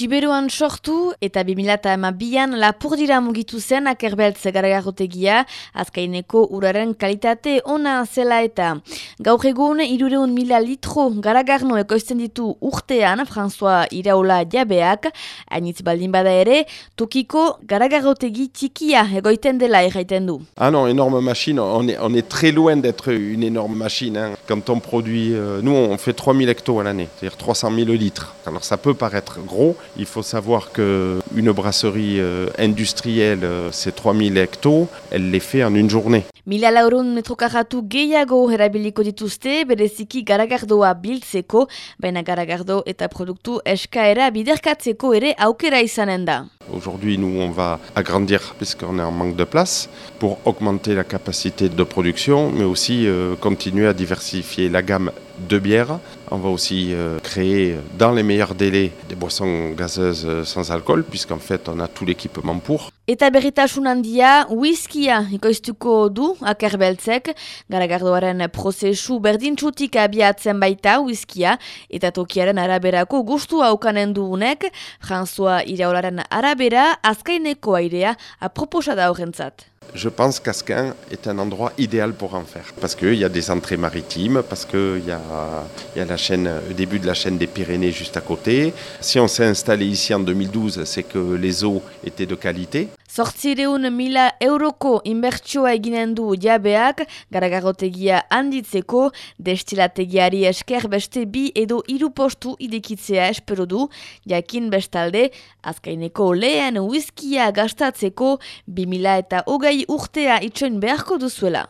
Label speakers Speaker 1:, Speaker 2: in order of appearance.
Speaker 1: Siberuan sortu eta 2002an lapurdira mugitu zen akerbeltz garagarrotegia, azkaineko uraren kalitate ona zela eta. Gaur egun, irureun mila litro garagarno ekoizten ditu urtean, François Iraula jabeak, hainitz baldin bada ere, tokiko garagarrotegi txikia egoiten dela erraiten du.
Speaker 2: Ah non, énorme machine, on est, on est très loin d'être une énorme machine. Hein. Quand on produit, euh, nous on fait 3000 hectos à l'année, c'est-à-dire 300 000 litres. Alors ça peut paraître gros, il faut savoir qu'une brasserie euh, industrielle, euh, c'est 3000 hectos, elle les fait en une journée. Aujourd'hui, nous, on va agrandir puisqu'on est en manque de place pour augmenter la capacité de production, mais aussi euh, continuer à diversifier la gamme de bières. On va aussi euh, créer dans les meilleurs délais des boissons gazeuses euh, sans alcool, puisqu'en fait, on a tout l'équipement pour. Je pense qu'Asquin est un endroit idéal pour en faire. Parce qu'il y a des entrées maritimes, parce qu'il y a, le début de la chaîne des Pyrénées juste à côté. Si on s'est installé ici en 2012, c'est que les eaux étaient de qualité.
Speaker 1: Zortzireun mila euroko inbertsioa eginen du jabeak, garagarrotegia handitzeko, destilategiari esker beste bi edo hiru postu idekitzea espero du, jakin bestalde, azkaineko lehen whiskia gastatzeko, bi mila eta hogei urtea itxoin beharko duzuela.